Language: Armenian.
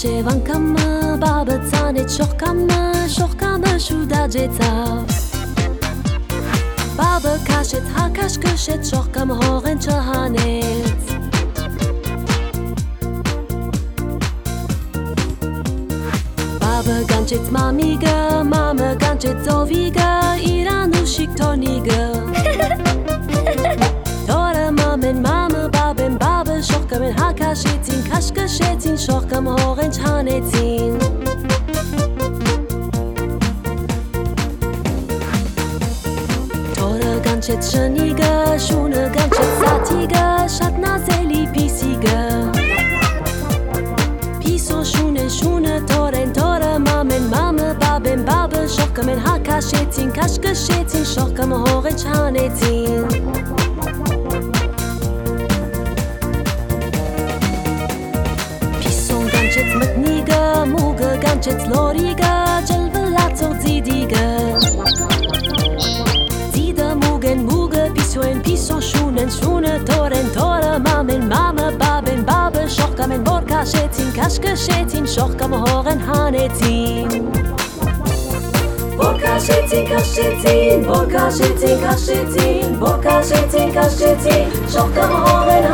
cevan kama babățane șohcamă șohcamă șudageța Babă cașet hacaș cășet șohcam horen cehaneți Babă gancet mamigă mamă gancet ovigă կաշկշեցին, շողկամ հողեն չանեցին Թորը գանչեց շնիգը, շունը գանչեց սաթիգը, շատ նազելի պիսիգը Պիսո շունեն շունը, թորեն թորը, մամեն մամը, բաբեն բաբը, շողկամեն հակաշեցին, կաշկշեցին, շողկամ հողեն չանեցին կանչեց լորիգը, ջլվլացող ձիդիգը Ձիդը մուգեն մուգը, պիսոեն պիսո շունեն շունը, թորեն թորը, մամեն մամը, բաբեն բաբը, շողկամեն որ կաշեցին, կաշկշեցին, շողկամը հողեն հանեցին Որ կաշեցին, որ կաշեցին, որ կաշեցին, շողկամը հողեն